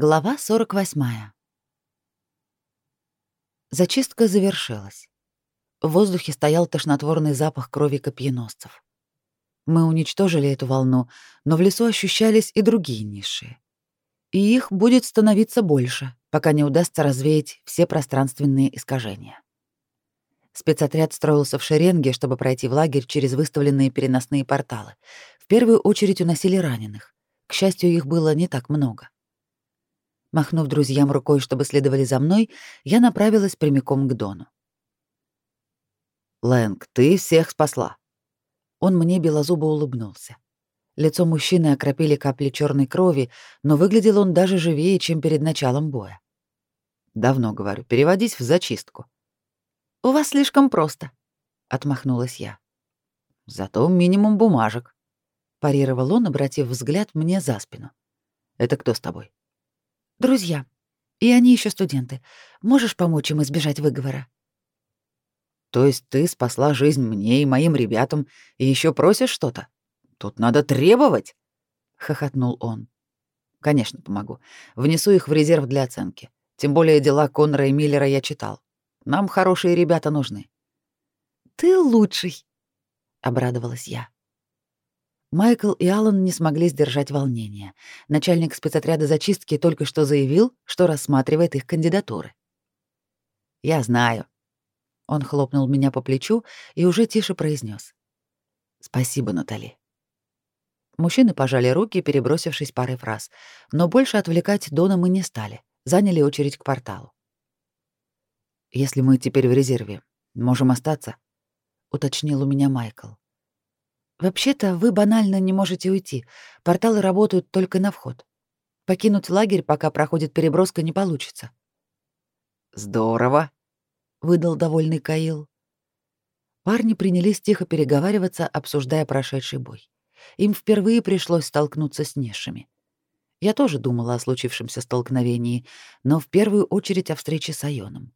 Глава 48. Зачистка завершилась. В воздухе стоял тошнотворный запах крови копьеносцев. Мы уничтожили эту волну, но в лесу ощущались и другие низшие. И их будет становиться больше, пока не удастся развеять все пространственные искажения. Спецотряд строился в шеренге, чтобы пройти в лагерь через выставленные переносные порталы. В первую очередь уносили раненых. К счастью, их было не так много. Махнув друзьям рукой, чтобы следовали за мной, я направилась прямиком к Дону. «Лэнг, ты всех спасла!» Он мне белозубо улыбнулся. Лицо мужчины окропили капли черной крови, но выглядел он даже живее, чем перед началом боя. «Давно, говорю, переводись в зачистку». «У вас слишком просто», — отмахнулась я. «Зато минимум бумажек», — парировал он, обратив взгляд мне за спину. «Это кто с тобой?» Друзья. И они еще студенты. Можешь помочь им избежать выговора? То есть ты спасла жизнь мне и моим ребятам и еще просишь что-то? Тут надо требовать, хохотнул он. Конечно, помогу. Внесу их в резерв для оценки. Тем более дела Коннора и Миллера я читал. Нам хорошие ребята нужны. Ты лучший, обрадовалась я. Майкл и Аллан не смогли сдержать волнения. Начальник спецотряда зачистки только что заявил, что рассматривает их кандидатуры. «Я знаю». Он хлопнул меня по плечу и уже тише произнес: «Спасибо, Натали». Мужчины пожали руки, перебросившись парой фраз, но больше отвлекать Дона мы не стали, заняли очередь к порталу. «Если мы теперь в резерве, можем остаться?» — уточнил у меня Майкл. Вообще-то вы банально не можете уйти. Порталы работают только на вход. Покинуть лагерь, пока проходит переброска, не получится. Здорово, выдал довольный Каил. Парни принялись тихо переговариваться, обсуждая прошедший бой. Им впервые пришлось столкнуться с низшими. Я тоже думала о случившемся столкновении, но в первую очередь о встрече с Айоном.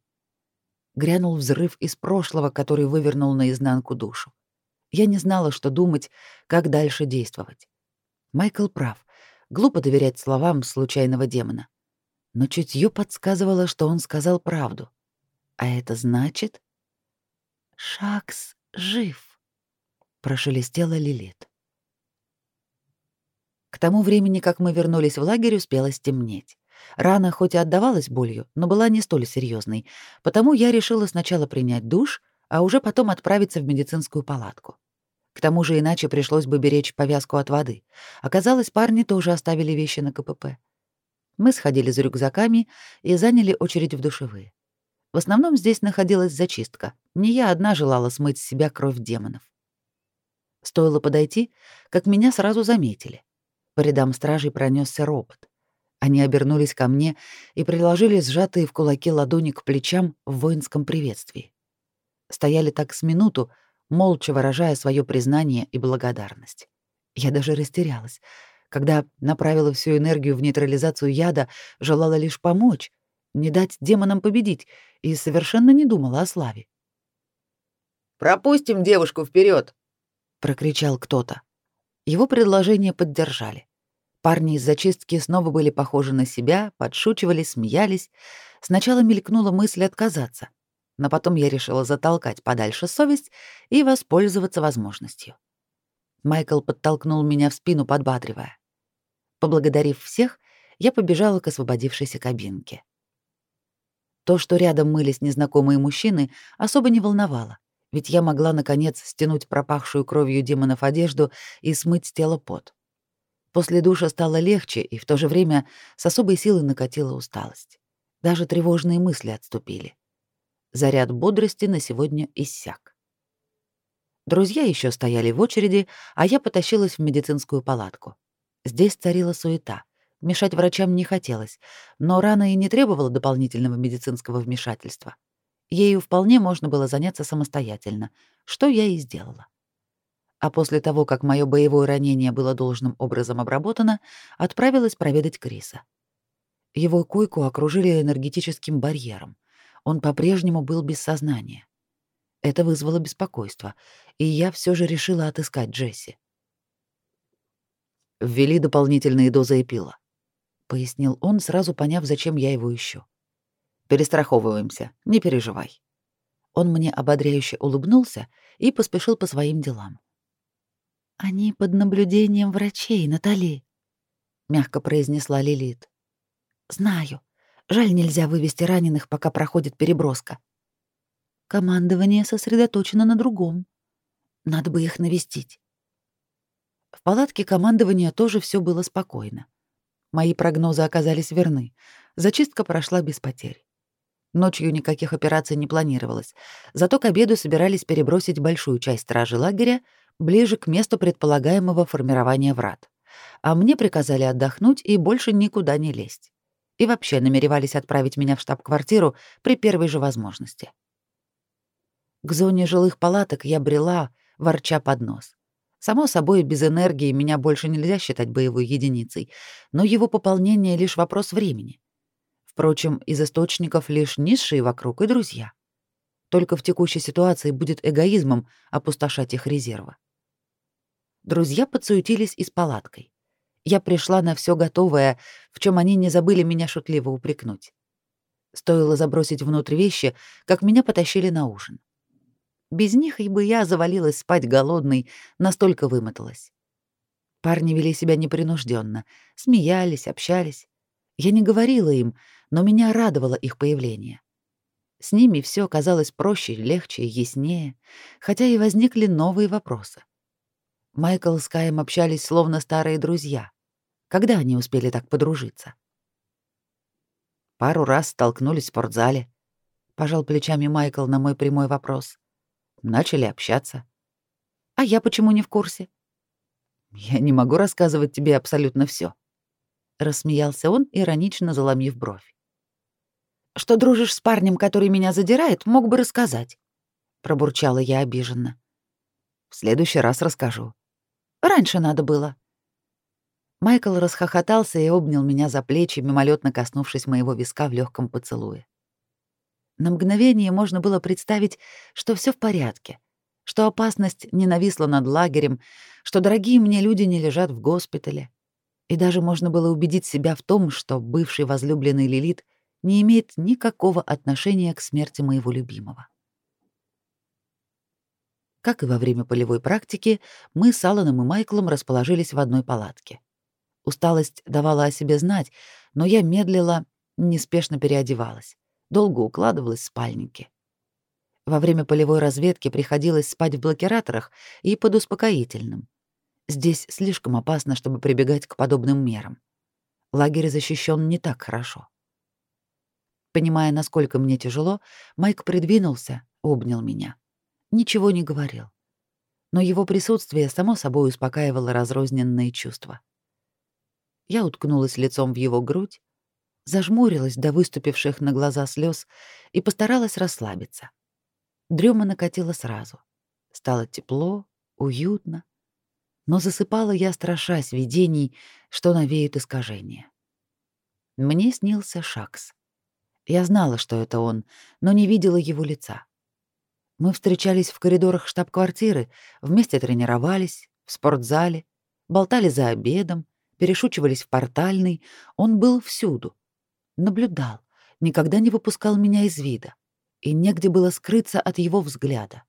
Грянул взрыв из прошлого, который вывернул наизнанку душу. Я не знала, что думать, как дальше действовать. Майкл прав. Глупо доверять словам случайного демона. Но чутье подсказывало, что он сказал правду. А это значит... «Шакс жив», — прошелестела Лилит. К тому времени, как мы вернулись в лагерь, успело стемнеть. Рана хоть и отдавалась болью, но была не столь серьезной, потому я решила сначала принять душ, а уже потом отправиться в медицинскую палатку. К тому же иначе пришлось бы беречь повязку от воды. Оказалось, парни тоже оставили вещи на КПП. Мы сходили за рюкзаками и заняли очередь в душевые. В основном здесь находилась зачистка. Не я одна желала смыть с себя кровь демонов. Стоило подойти, как меня сразу заметили. По рядам стражей пронесся ропот. Они обернулись ко мне и приложили сжатые в кулаки ладони к плечам в воинском приветствии. Стояли так с минуту, молча выражая свое признание и благодарность. Я даже растерялась. Когда направила всю энергию в нейтрализацию яда, желала лишь помочь, не дать демонам победить, и совершенно не думала о славе. «Пропустим девушку вперед! прокричал кто-то. Его предложение поддержали. Парни из зачистки снова были похожи на себя, подшучивали, смеялись. Сначала мелькнула мысль отказаться — но потом я решила затолкать подальше совесть и воспользоваться возможностью. Майкл подтолкнул меня в спину, подбадривая. Поблагодарив всех, я побежала к освободившейся кабинке. То, что рядом мылись незнакомые мужчины, особо не волновало, ведь я могла, наконец, стянуть пропахшую кровью демонов одежду и смыть с тела пот. После душа стало легче, и в то же время с особой силой накатила усталость. Даже тревожные мысли отступили. Заряд бодрости на сегодня иссяк. Друзья еще стояли в очереди, а я потащилась в медицинскую палатку. Здесь царила суета. Мешать врачам не хотелось, но рана и не требовала дополнительного медицинского вмешательства. Ею вполне можно было заняться самостоятельно, что я и сделала. А после того, как мое боевое ранение было должным образом обработано, отправилась проведать Криса. Его койку окружили энергетическим барьером он по-прежнему был без сознания. Это вызвало беспокойство, и я все же решила отыскать Джесси. Ввели дополнительные дозы эпила. пояснил он, сразу поняв, зачем я его ищу. Перестраховываемся, не переживай. Он мне ободряюще улыбнулся и поспешил по своим делам. Они под наблюдением врачей, Натали, мягко произнесла Лилит. Знаю. Жаль, нельзя вывести раненых, пока проходит переброска. Командование сосредоточено на другом. Надо бы их навестить. В палатке командования тоже все было спокойно. Мои прогнозы оказались верны. Зачистка прошла без потерь. Ночью никаких операций не планировалось, зато к обеду собирались перебросить большую часть стражи лагеря ближе к месту предполагаемого формирования врат. А мне приказали отдохнуть и больше никуда не лезть. И вообще намеревались отправить меня в штаб-квартиру при первой же возможности. К зоне жилых палаток я брела, ворча под нос. Само собой, без энергии меня больше нельзя считать боевой единицей, но его пополнение — лишь вопрос времени. Впрочем, из источников лишь низшие вокруг и друзья. Только в текущей ситуации будет эгоизмом опустошать их резервы. Друзья подсуетились и с палаткой. Я пришла на все готовое, в чем они не забыли меня шутливо упрекнуть. Стоило забросить внутрь вещи, как меня потащили на ужин. Без них и бы я завалилась спать голодной, настолько вымоталась. Парни вели себя непринужденно, смеялись, общались. Я не говорила им, но меня радовало их появление. С ними все казалось проще, легче и яснее, хотя и возникли новые вопросы. Майкл с Каем общались словно старые друзья. Когда они успели так подружиться? Пару раз столкнулись в спортзале. Пожал плечами Майкл на мой прямой вопрос. Начали общаться. А я почему не в курсе? Я не могу рассказывать тебе абсолютно все. Рассмеялся он, иронично заломив бровь. Что дружишь с парнем, который меня задирает, мог бы рассказать. Пробурчала я обиженно. В следующий раз расскажу. Раньше надо было. Майкл расхохотался и обнял меня за плечи, мимолетно коснувшись моего виска в легком поцелуе. На мгновение можно было представить, что все в порядке, что опасность не нависла над лагерем, что дорогие мне люди не лежат в госпитале. И даже можно было убедить себя в том, что бывший возлюбленный Лилит не имеет никакого отношения к смерти моего любимого. Как и во время полевой практики, мы с Аланом и Майклом расположились в одной палатке. Усталость давала о себе знать, но я медлила, неспешно переодевалась долго укладывалась в спальники. Во время полевой разведки приходилось спать в блокираторах и под успокоительным. Здесь слишком опасно, чтобы прибегать к подобным мерам. Лагерь защищен не так хорошо. Понимая, насколько мне тяжело, Майк придвинулся, обнял меня. Ничего не говорил. Но его присутствие само собой успокаивало разрозненные чувства. Я уткнулась лицом в его грудь, зажмурилась до выступивших на глаза слез и постаралась расслабиться. Дрема накатила сразу. Стало тепло, уютно. Но засыпала я, страшась видений, что навеют искажения. Мне снился Шакс. Я знала, что это он, но не видела его лица. Мы встречались в коридорах штаб-квартиры, вместе тренировались, в спортзале, болтали за обедом, перешучивались в портальной, он был всюду наблюдал, никогда не выпускал меня из вида, и негде было скрыться от его взгляда.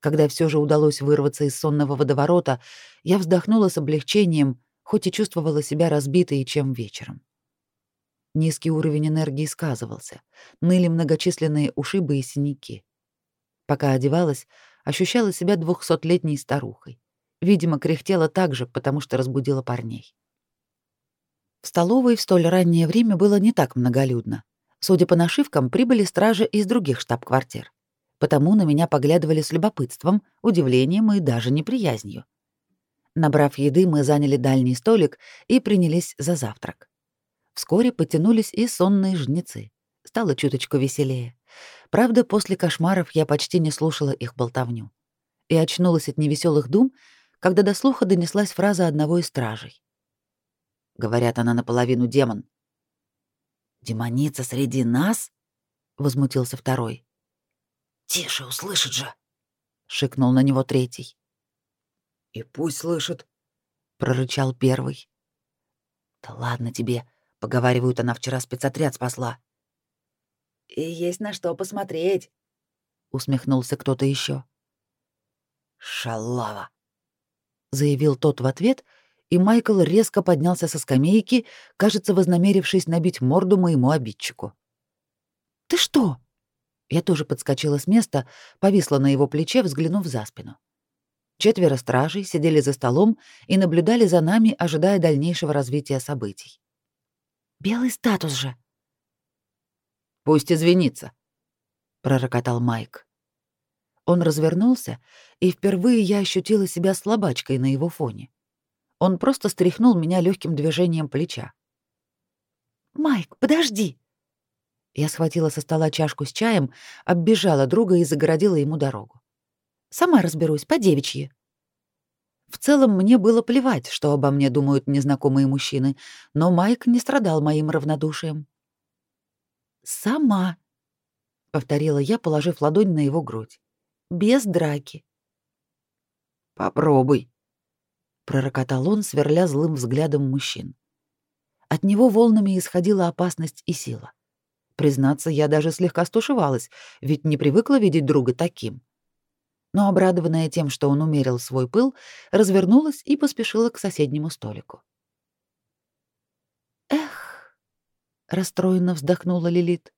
Когда все же удалось вырваться из сонного водоворота, я вздохнула с облегчением, хоть и чувствовала себя разбитой, чем вечером. Низкий уровень энергии сказывался, ныли многочисленные ушибы и синяки. Пока одевалась, ощущала себя двухсотлетней старухой. Видимо, кряхтела так же, потому что разбудила парней. В столовой в столь раннее время было не так многолюдно. Судя по нашивкам, прибыли стражи из других штаб-квартир. Потому на меня поглядывали с любопытством, удивлением и даже неприязнью. Набрав еды, мы заняли дальний столик и принялись за завтрак. Вскоре потянулись и сонные жнецы. Стало чуточку веселее. Правда, после кошмаров я почти не слушала их болтовню. И очнулась от невеселых дум, когда до слуха донеслась фраза одного из стражей. Говорят, она наполовину демон. Демоница среди нас? возмутился второй. Тише, услышит же, шикнул на него третий. И пусть слышит, прорычал первый. Да ладно тебе, поговаривают, она вчера спецотряд спасла. И есть на что посмотреть, усмехнулся кто-то еще. Шалава, заявил тот в ответ, и Майкл резко поднялся со скамейки, кажется, вознамерившись набить морду моему обидчику. Ты что? Я тоже подскочила с места, повисла на его плече, взглянув за спину. Четверо стражей сидели за столом и наблюдали за нами, ожидая дальнейшего развития событий. «Белый статус же!» «Пусть извинится», — пророкотал Майк. Он развернулся, и впервые я ощутила себя слабачкой на его фоне. Он просто стряхнул меня легким движением плеча. «Майк, подожди!» Я схватила со стола чашку с чаем, оббежала друга и загородила ему дорогу. «Сама разберусь, по девичьи». В целом мне было плевать, что обо мне думают незнакомые мужчины, но Майк не страдал моим равнодушием. «Сама», — повторила я, положив ладонь на его грудь. «Без драки». «Попробуй», — пророкотал он, сверля злым взглядом мужчин. От него волнами исходила опасность и сила. Признаться, я даже слегка стушевалась, ведь не привыкла видеть друга таким. Но обрадованная тем, что он умерил свой пыл, развернулась и поспешила к соседнему столику. «Эх!» — расстроенно вздохнула Лилит.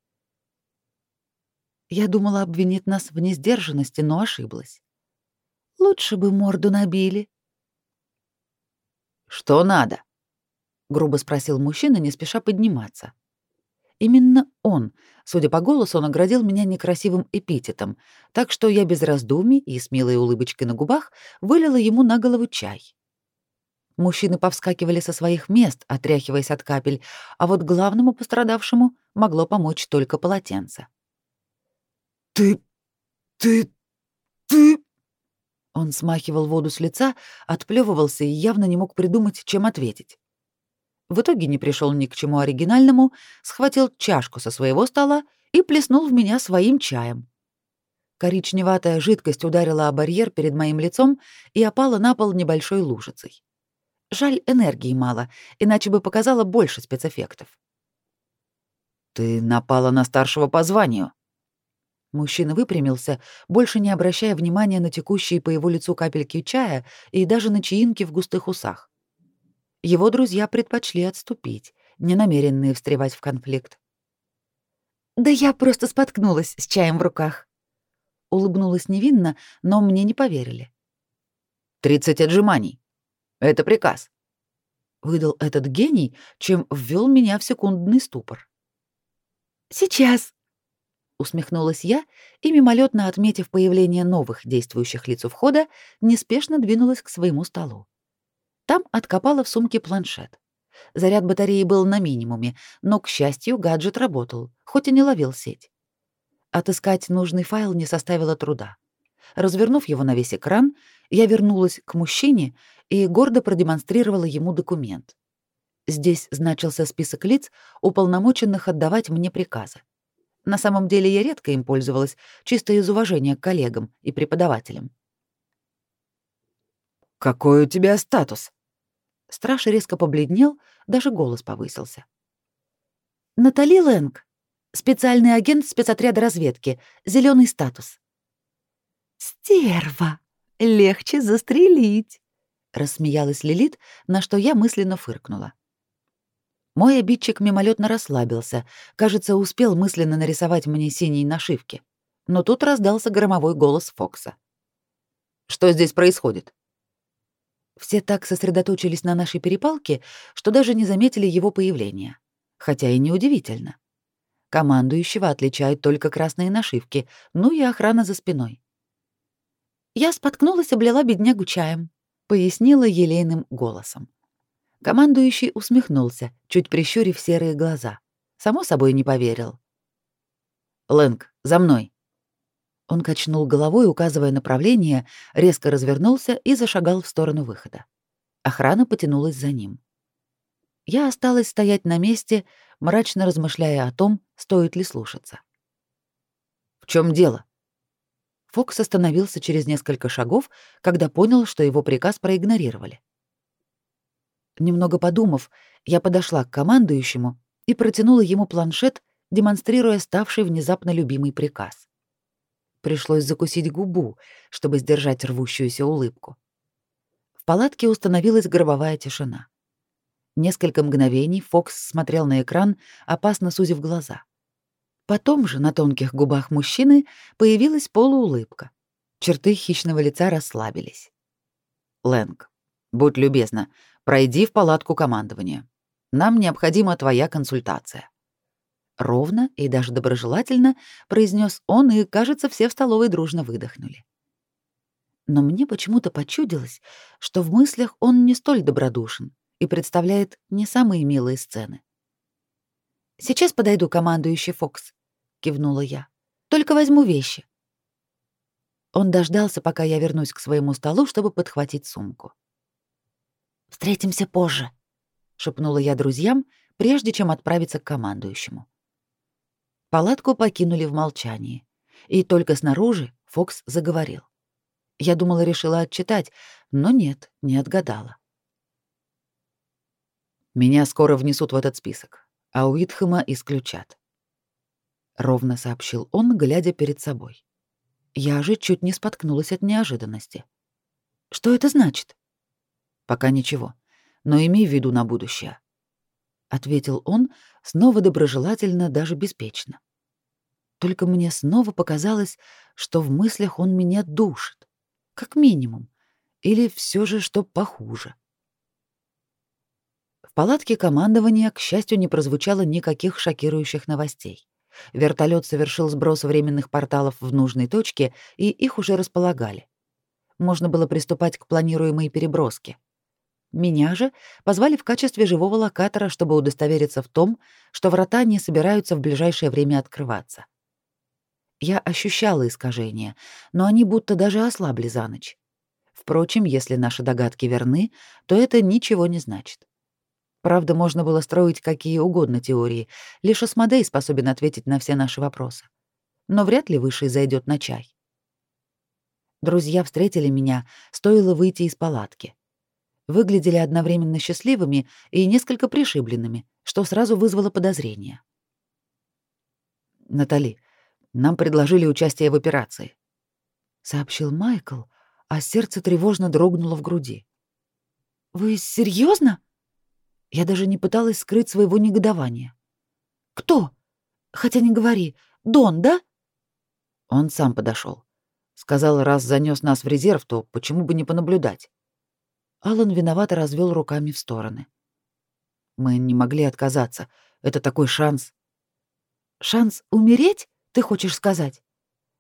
Я думала, обвинит нас в несдержанности, но ошиблась. Лучше бы морду набили. «Что надо?» — грубо спросил мужчина, не спеша подниматься. Именно он, судя по голосу, наградил меня некрасивым эпитетом, так что я без раздумий и с милой улыбочкой на губах вылила ему на голову чай. Мужчины повскакивали со своих мест, отряхиваясь от капель, а вот главному пострадавшему могло помочь только полотенце. «Ты... ты... ты...» Он смахивал воду с лица, отплевывался и явно не мог придумать, чем ответить. В итоге не пришел ни к чему оригинальному, схватил чашку со своего стола и плеснул в меня своим чаем. Коричневатая жидкость ударила о барьер перед моим лицом и опала на пол небольшой лужицей. Жаль, энергии мало, иначе бы показала больше спецэффектов. «Ты напала на старшего по званию». Мужчина выпрямился, больше не обращая внимания на текущие по его лицу капельки чая и даже на чаинки в густых усах. Его друзья предпочли отступить, не намеренные встревать в конфликт. «Да я просто споткнулась с чаем в руках». Улыбнулась невинно, но мне не поверили. «Тридцать отжиманий. Это приказ», — выдал этот гений, чем ввел меня в секундный ступор. «Сейчас», — усмехнулась я и, мимолетно отметив появление новых действующих лиц у входа, неспешно двинулась к своему столу. Там откопала в сумке планшет. Заряд батареи был на минимуме, но, к счастью, гаджет работал, хоть и не ловил сеть. Отыскать нужный файл не составило труда. Развернув его на весь экран, я вернулась к мужчине и гордо продемонстрировала ему документ. Здесь значился список лиц, уполномоченных отдавать мне приказы. На самом деле я редко им пользовалась, чисто из уважения к коллегам и преподавателям. «Какой у тебя статус?» Страж резко побледнел, даже голос повысился. «Натали Лэнг, специальный агент спецотряда разведки, зеленый статус». «Стерва! Легче застрелить!» — рассмеялась Лилит, на что я мысленно фыркнула. Мой обидчик мимолетно расслабился, кажется, успел мысленно нарисовать мне синие нашивки. Но тут раздался громовой голос Фокса. «Что здесь происходит?» Все так сосредоточились на нашей перепалке, что даже не заметили его появления. Хотя и неудивительно. Командующего отличают только красные нашивки, ну и охрана за спиной. «Я споткнулась, облила беднягу чаем», — пояснила елейным голосом. Командующий усмехнулся, чуть прищурив серые глаза. Само собой не поверил. «Лэнг, за мной!» Он качнул головой, указывая направление, резко развернулся и зашагал в сторону выхода. Охрана потянулась за ним. Я осталась стоять на месте, мрачно размышляя о том, стоит ли слушаться. «В чем дело?» Фокс остановился через несколько шагов, когда понял, что его приказ проигнорировали. Немного подумав, я подошла к командующему и протянула ему планшет, демонстрируя ставший внезапно любимый приказ. Пришлось закусить губу, чтобы сдержать рвущуюся улыбку. В палатке установилась гробовая тишина. Несколько мгновений Фокс смотрел на экран, опасно сузив глаза. Потом же на тонких губах мужчины появилась полуулыбка. Черты хищного лица расслабились. «Лэнг, будь любезна, пройди в палатку командования. Нам необходима твоя консультация». Ровно и даже доброжелательно произнес он, и, кажется, все в столовой дружно выдохнули. Но мне почему-то почудилось, что в мыслях он не столь добродушен и представляет не самые милые сцены. «Сейчас подойду, командующий Фокс», — кивнула я. «Только возьму вещи». Он дождался, пока я вернусь к своему столу, чтобы подхватить сумку. «Встретимся позже», — шепнула я друзьям, прежде чем отправиться к командующему. Палатку покинули в молчании, и только снаружи Фокс заговорил. Я думала, решила отчитать, но нет, не отгадала. «Меня скоро внесут в этот список, а Уитхэма исключат», — ровно сообщил он, глядя перед собой. Я же чуть не споткнулась от неожиданности. «Что это значит?» «Пока ничего, но имей в виду на будущее», — ответил он, снова доброжелательно, даже беспечно. Только мне снова показалось, что в мыслях он меня душит, как минимум, или все же что похуже. В палатке командования, к счастью, не прозвучало никаких шокирующих новостей. Вертолет совершил сброс временных порталов в нужной точке, и их уже располагали. Можно было приступать к планируемой переброске. Меня же позвали в качестве живого локатора, чтобы удостовериться в том, что врата не собираются в ближайшее время открываться. Я ощущала искажения, но они будто даже ослабли за ночь. Впрочем, если наши догадки верны, то это ничего не значит. Правда, можно было строить какие угодно теории, лишь Асмодей способен ответить на все наши вопросы. Но вряд ли Высший зайдет на чай. Друзья встретили меня, стоило выйти из палатки. Выглядели одновременно счастливыми и несколько пришибленными, что сразу вызвало подозрение. «Натали, нам предложили участие в операции», — сообщил Майкл, а сердце тревожно дрогнуло в груди. «Вы серьезно? Я даже не пыталась скрыть своего негодования. «Кто? Хотя не говори. Дон, да?» Он сам подошел. Сказал, раз занес нас в резерв, то почему бы не понаблюдать? Алан виновато развел руками в стороны. Мы не могли отказаться. Это такой шанс. Шанс умереть, ты хочешь сказать?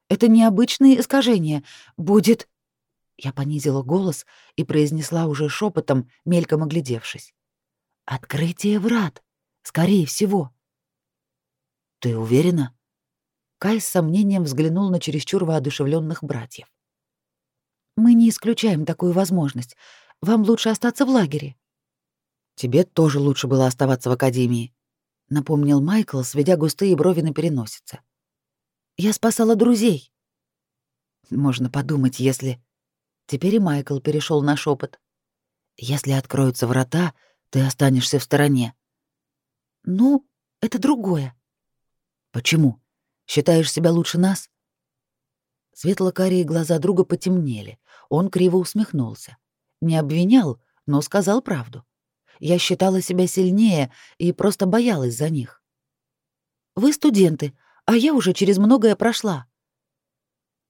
Это необычные искажения. Будет... Я понизила голос и произнесла уже шепотом, мельком оглядевшись. Открытие врат, скорее всего. Ты уверена? Кай с сомнением взглянул на чересчур воодушевленных братьев. Мы не исключаем такую возможность. Вам лучше остаться в лагере. Тебе тоже лучше было оставаться в академии, напомнил Майкл, сведя густые брови на переносице. Я спасала друзей. Можно подумать, если Теперь и Майкл перешел на шепот. Если откроются врата, ты останешься в стороне. Ну, это другое. Почему? Считаешь себя лучше нас? Светло-карие глаза друга потемнели. Он криво усмехнулся. Не обвинял, но сказал правду. Я считала себя сильнее и просто боялась за них. Вы студенты, а я уже через многое прошла.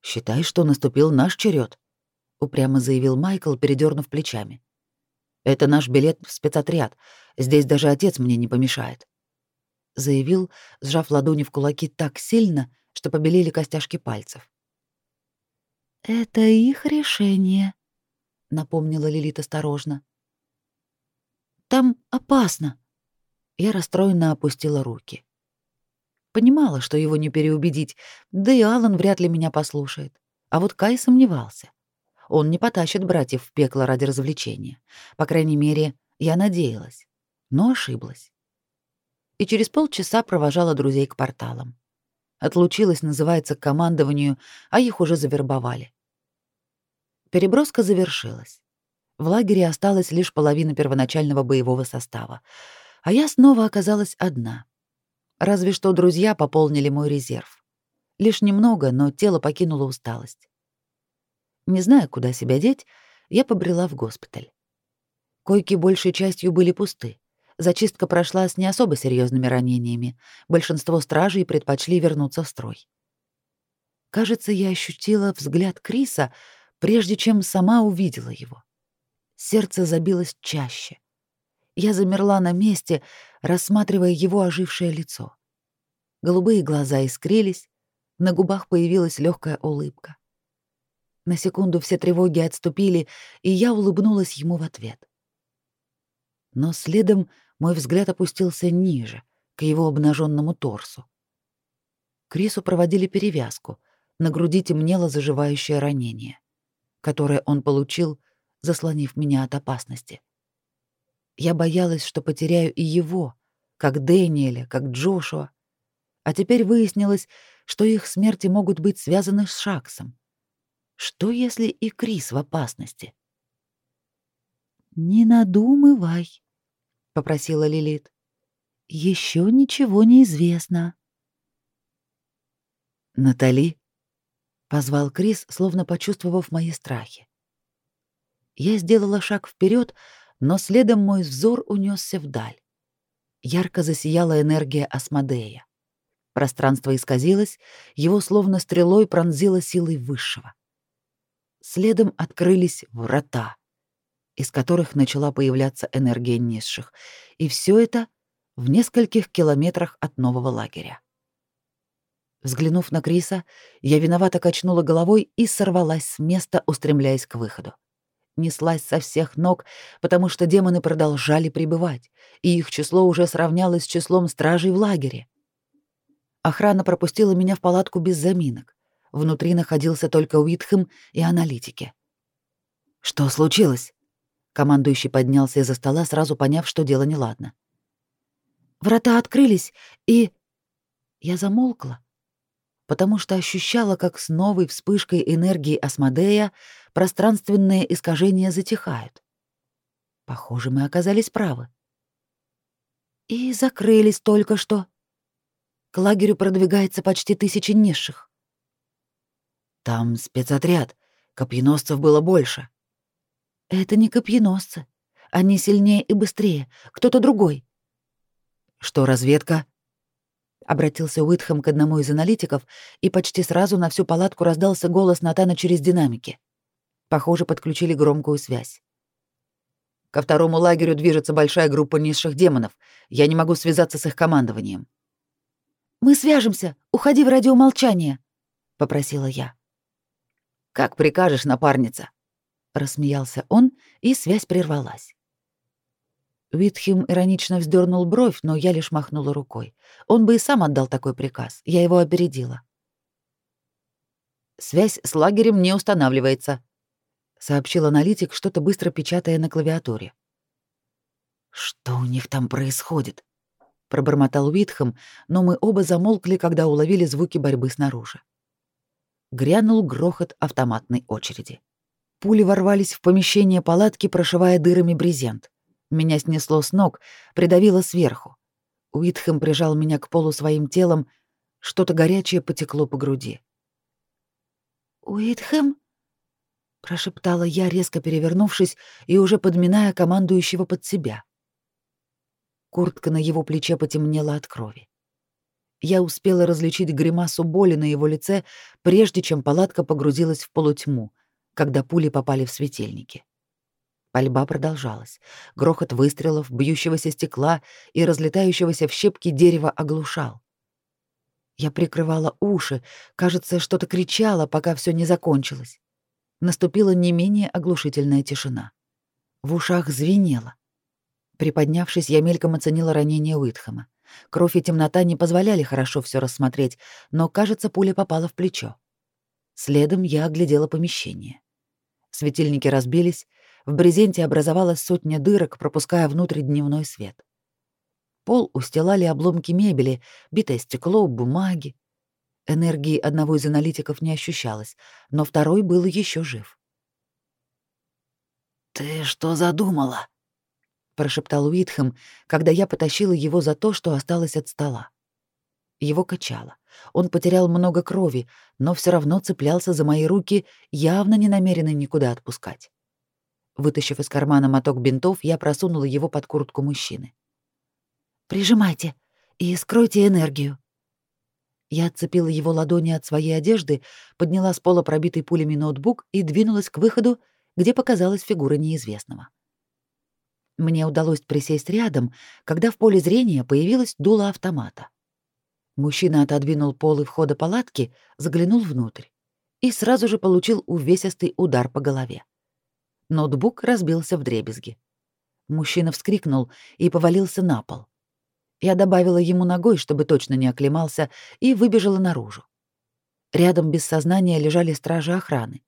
Считай, что наступил наш черед, упрямо заявил Майкл, передернув плечами. Это наш билет в спецотряд. Здесь даже отец мне не помешает. Заявил, сжав ладони в кулаки так сильно, что побелели костяшки пальцев. Это их решение, напомнила Лилит осторожно. Там опасно. Я расстроенно опустила руки. Понимала, что его не переубедить, да и Алан вряд ли меня послушает. А вот Кай сомневался. Он не потащит братьев в пекло ради развлечения. По крайней мере, я надеялась, но ошиблась. И через полчаса провожала друзей к порталам. Отлучилась, называется, к командованию, а их уже завербовали. Переброска завершилась. В лагере осталась лишь половина первоначального боевого состава, а я снова оказалась одна. Разве что друзья пополнили мой резерв. Лишь немного, но тело покинуло усталость. Не зная, куда себя деть, я побрела в госпиталь. Койки большей частью были пусты. Зачистка прошла с не особо серьезными ранениями. Большинство стражей предпочли вернуться в строй. Кажется, я ощутила взгляд Криса, прежде чем сама увидела его. Сердце забилось чаще. Я замерла на месте, рассматривая его ожившее лицо. Голубые глаза искрились, на губах появилась легкая улыбка. На секунду все тревоги отступили, и я улыбнулась ему в ответ. Но следом мой взгляд опустился ниже, к его обнаженному торсу. Крису проводили перевязку, на груди темнело заживающее ранение, которое он получил, заслонив меня от опасности. Я боялась, что потеряю и его, как Дэниеля, как Джошуа. А теперь выяснилось, что их смерти могут быть связаны с Шаксом. Что, если и Крис в опасности? «Не надумывай», — попросила Лилит. «Еще ничего не известно». «Натали?» — позвал Крис, словно почувствовав мои страхи. Я сделала шаг вперед, но следом мой взор унесся вдаль. Ярко засияла энергия Асмодея. Пространство исказилось, его словно стрелой пронзило силой высшего. Следом открылись врата, из которых начала появляться энергия низших, и все это в нескольких километрах от нового лагеря. Взглянув на Криса, я виновато качнула головой и сорвалась с места, устремляясь к выходу. Неслась со всех ног, потому что демоны продолжали пребывать, и их число уже сравнялось с числом стражей в лагере. Охрана пропустила меня в палатку без заминок. Внутри находился только Уитхэм и аналитики. «Что случилось?» Командующий поднялся из-за стола, сразу поняв, что дело неладно. «Врата открылись, и...» Я замолкла, потому что ощущала, как с новой вспышкой энергии Асмодея пространственные искажения затихают. Похоже, мы оказались правы. И закрылись только что. К лагерю продвигается почти тысяча низших. Там спецотряд. Копьеносцев было больше. Это не копьеносцы. Они сильнее и быстрее. Кто-то другой. Что разведка? Обратился Уитхэм к одному из аналитиков, и почти сразу на всю палатку раздался голос Натана через динамики. Похоже, подключили громкую связь. Ко второму лагерю движется большая группа низших демонов. Я не могу связаться с их командованием. Мы свяжемся. Уходи в радиомолчание, попросила я. Как прикажешь, напарница, рассмеялся он, и связь прервалась. Витхим иронично вздернул бровь, но я лишь махнула рукой. Он бы и сам отдал такой приказ. Я его опередила. Связь с лагерем не устанавливается, сообщил аналитик, что-то быстро печатая на клавиатуре. Что у них там происходит? пробормотал Уитхэм, но мы оба замолкли, когда уловили звуки борьбы снаружи грянул грохот автоматной очереди. Пули ворвались в помещение палатки, прошивая дырами брезент. Меня снесло с ног, придавило сверху. Уитхэм прижал меня к полу своим телом, что-то горячее потекло по груди. «Уитхэм?» — прошептала я, резко перевернувшись и уже подминая командующего под себя. Куртка на его плече потемнела от крови. Я успела различить гримасу боли на его лице, прежде чем палатка погрузилась в полутьму, когда пули попали в светильники. Пальба продолжалась. Грохот выстрелов, бьющегося стекла и разлетающегося в щепки дерева оглушал. Я прикрывала уши, кажется, что-то кричала, пока все не закончилось. Наступила не менее оглушительная тишина. В ушах звенело. Приподнявшись, я мельком оценила ранение Уитхэма. Кровь и темнота не позволяли хорошо все рассмотреть, но, кажется, пуля попала в плечо. Следом я оглядела помещение. Светильники разбились, в брезенте образовалась сотня дырок, пропуская внутрь дневной свет. Пол устилали обломки мебели, битое стекло, бумаги. Энергии одного из аналитиков не ощущалось, но второй был еще жив. «Ты что задумала?» — прошептал Уитхэм, когда я потащила его за то, что осталось от стола. Его качало. Он потерял много крови, но все равно цеплялся за мои руки, явно не намеренный никуда отпускать. Вытащив из кармана моток бинтов, я просунула его под куртку мужчины. «Прижимайте и скройте энергию». Я отцепила его ладони от своей одежды, подняла с пола пробитый пулями ноутбук и двинулась к выходу, где показалась фигура неизвестного. Мне удалось присесть рядом, когда в поле зрения появилась дуло автомата. Мужчина отодвинул полы входа палатки, заглянул внутрь и сразу же получил увесистый удар по голове. Ноутбук разбился в дребезги. Мужчина вскрикнул и повалился на пол. Я добавила ему ногой, чтобы точно не оклемался, и выбежала наружу. Рядом без сознания лежали стражи охраны.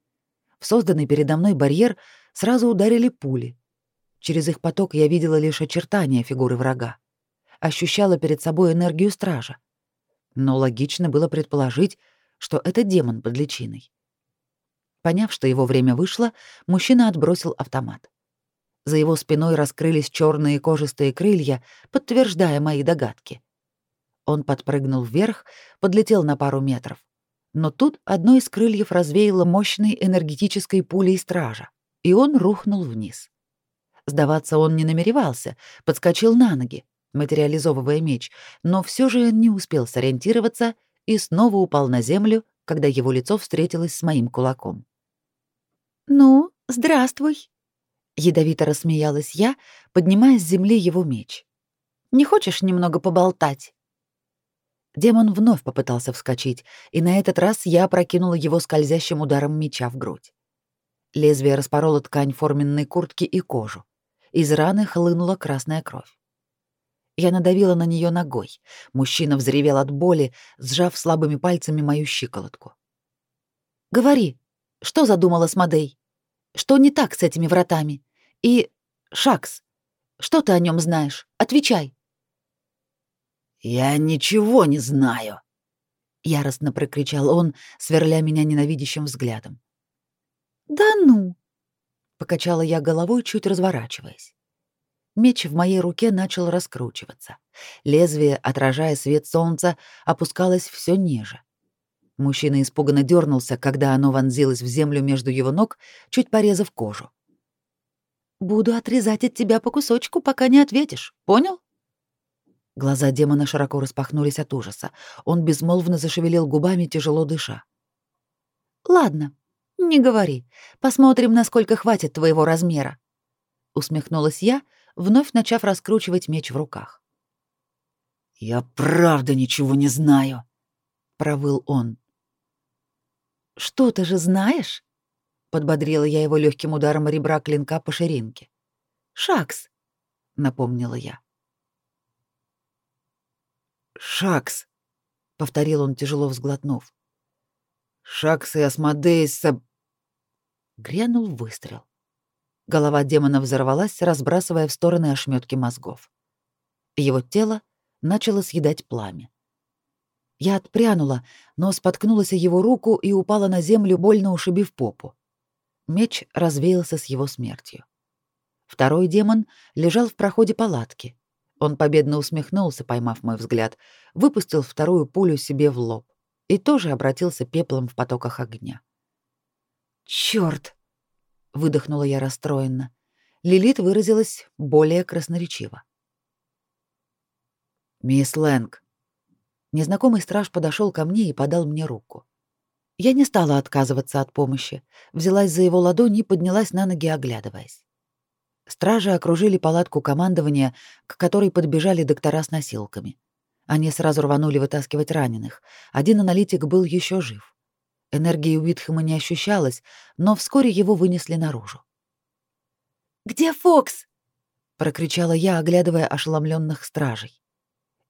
В созданный передо мной барьер сразу ударили пули. Через их поток я видела лишь очертания фигуры врага. Ощущала перед собой энергию стража. Но логично было предположить, что это демон под личиной. Поняв, что его время вышло, мужчина отбросил автомат. За его спиной раскрылись черные кожистые крылья, подтверждая мои догадки. Он подпрыгнул вверх, подлетел на пару метров. Но тут одно из крыльев развеяло мощной энергетической пулей стража, и он рухнул вниз. Сдаваться он не намеревался, подскочил на ноги, материализовывая меч, но все же не успел сориентироваться и снова упал на землю, когда его лицо встретилось с моим кулаком. «Ну, здравствуй!» Ядовито рассмеялась я, поднимая с земли его меч. «Не хочешь немного поболтать?» Демон вновь попытался вскочить, и на этот раз я опрокинула его скользящим ударом меча в грудь. Лезвие распороло ткань форменной куртки и кожу. Из раны хлынула красная кровь. Я надавила на нее ногой. Мужчина взревел от боли, сжав слабыми пальцами мою щиколотку. «Говори!» Что задумала Смодей? Что не так с этими вратами? И, Шакс, что ты о нем знаешь? Отвечай. Я ничего не знаю, яростно прокричал он, сверля меня ненавидящим взглядом. Да ну, покачала я головой, чуть разворачиваясь. Меч в моей руке начал раскручиваться. Лезвие, отражая свет солнца, опускалось все ниже. Мужчина испуганно дернулся, когда оно вонзилось в землю между его ног, чуть порезав кожу. «Буду отрезать от тебя по кусочку, пока не ответишь, понял?» Глаза демона широко распахнулись от ужаса. Он безмолвно зашевелил губами, тяжело дыша. «Ладно, не говори. Посмотрим, насколько хватит твоего размера», — усмехнулась я, вновь начав раскручивать меч в руках. «Я правда ничего не знаю», — провыл он. «Что ты же знаешь?» — подбодрила я его легким ударом ребра клинка по ширинке. «Шакс», — напомнила я. «Шакс», — повторил он, тяжело взглотнув. «Шакс и Асмодеис...» Грянул выстрел. Голова демона взорвалась, разбрасывая в стороны ошметки мозгов. Его тело начало съедать пламя. Я отпрянула, но споткнулась о его руку и упала на землю, больно ушибив попу. Меч развеялся с его смертью. Второй демон лежал в проходе палатки. Он победно усмехнулся, поймав мой взгляд, выпустил вторую пулю себе в лоб и тоже обратился пеплом в потоках огня. «Чёрт!» — выдохнула я расстроенно. Лилит выразилась более красноречиво. «Мисс Лэнг, Незнакомый страж подошел ко мне и подал мне руку. Я не стала отказываться от помощи, взялась за его ладонь и поднялась на ноги, оглядываясь. Стражи окружили палатку командования, к которой подбежали доктора с носилками. Они сразу рванули вытаскивать раненых. Один аналитик был еще жив. Энергии Уитхэма не ощущалось, но вскоре его вынесли наружу. «Где Фокс?» — прокричала я, оглядывая ошеломленных стражей.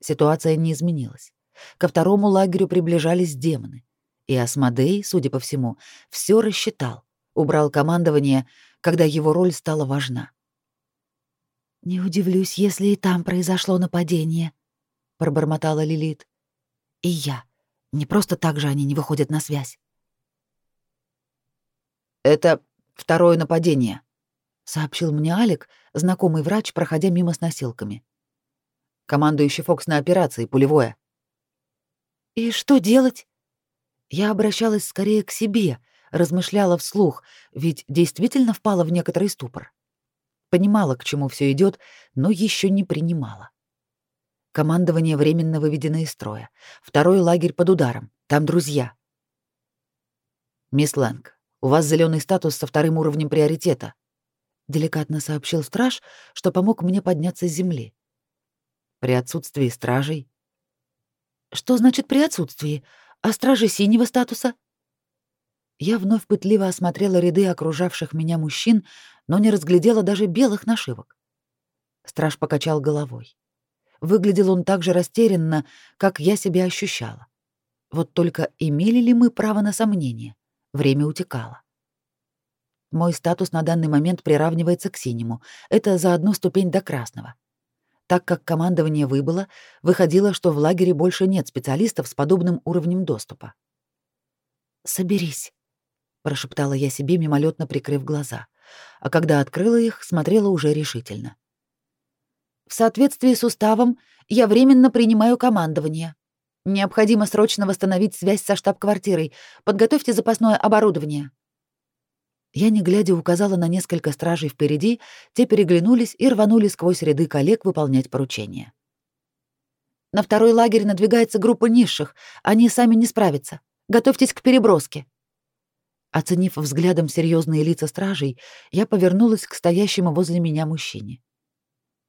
Ситуация не изменилась. Ко второму лагерю приближались демоны. И Асмодей, судя по всему, все рассчитал, убрал командование, когда его роль стала важна. «Не удивлюсь, если и там произошло нападение», — пробормотала Лилит. «И я. Не просто так же они не выходят на связь». «Это второе нападение», — сообщил мне Алик, знакомый врач, проходя мимо с носилками. Командующий Фокс на операции, пулевое. И что делать? Я обращалась скорее к себе, размышляла вслух, ведь действительно впала в некоторый ступор. Понимала, к чему все идет, но еще не принимала. Командование временно выведено из строя. Второй лагерь под ударом. Там друзья. Мисс Лэнг, у вас зеленый статус со вторым уровнем приоритета, деликатно сообщил страж, что помог мне подняться с земли. При отсутствии стражей. Что значит при отсутствии? А стражи синего статуса? Я вновь пытливо осмотрела ряды окружавших меня мужчин, но не разглядела даже белых нашивок. Страж покачал головой. Выглядел он так же растерянно, как я себя ощущала. Вот только имели ли мы право на сомнение? Время утекало. Мой статус на данный момент приравнивается к синему. Это за одну ступень до красного. Так как командование выбыло, выходило, что в лагере больше нет специалистов с подобным уровнем доступа. «Соберись», — прошептала я себе, мимолетно прикрыв глаза, а когда открыла их, смотрела уже решительно. «В соответствии с уставом я временно принимаю командование. Необходимо срочно восстановить связь со штаб-квартирой. Подготовьте запасное оборудование». Я, не глядя, указала на несколько стражей впереди, те переглянулись и рванули сквозь ряды коллег выполнять поручения. «На второй лагерь надвигается группа низших. Они сами не справятся. Готовьтесь к переброске». Оценив взглядом серьезные лица стражей, я повернулась к стоящему возле меня мужчине.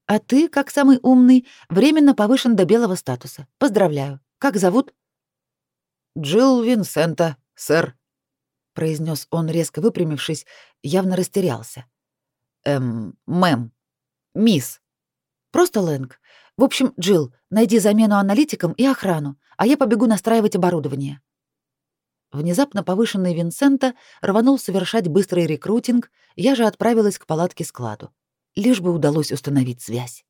«А ты, как самый умный, временно повышен до белого статуса. Поздравляю. Как зовут?» «Джилл Винсента, сэр», произнес он, резко выпрямившись, явно растерялся. Эм, мэм. Мисс. Просто Лэнг. В общем, Джилл, найди замену аналитикам и охрану, а я побегу настраивать оборудование. Внезапно повышенный Винсента рванул совершать быстрый рекрутинг, я же отправилась к палатке-складу. Лишь бы удалось установить связь.